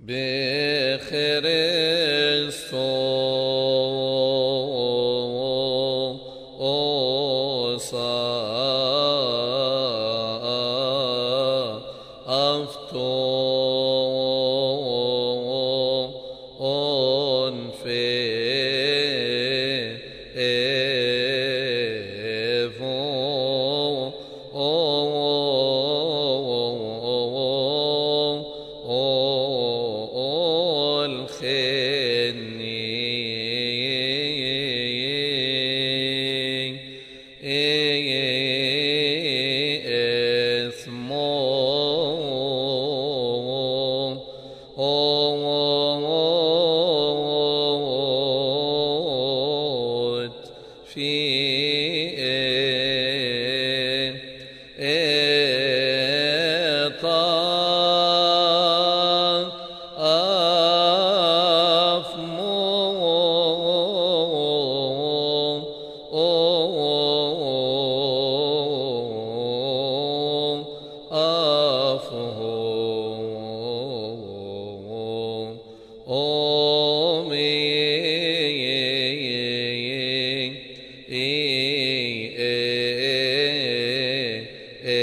بخريستوس Oh صوت في إطاف مو أفهم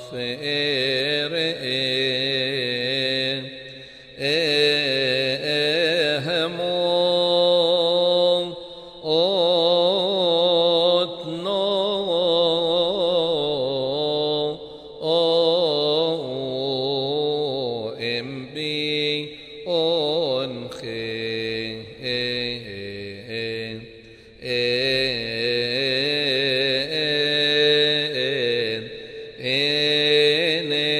مغفر Eh, eh, eh. ene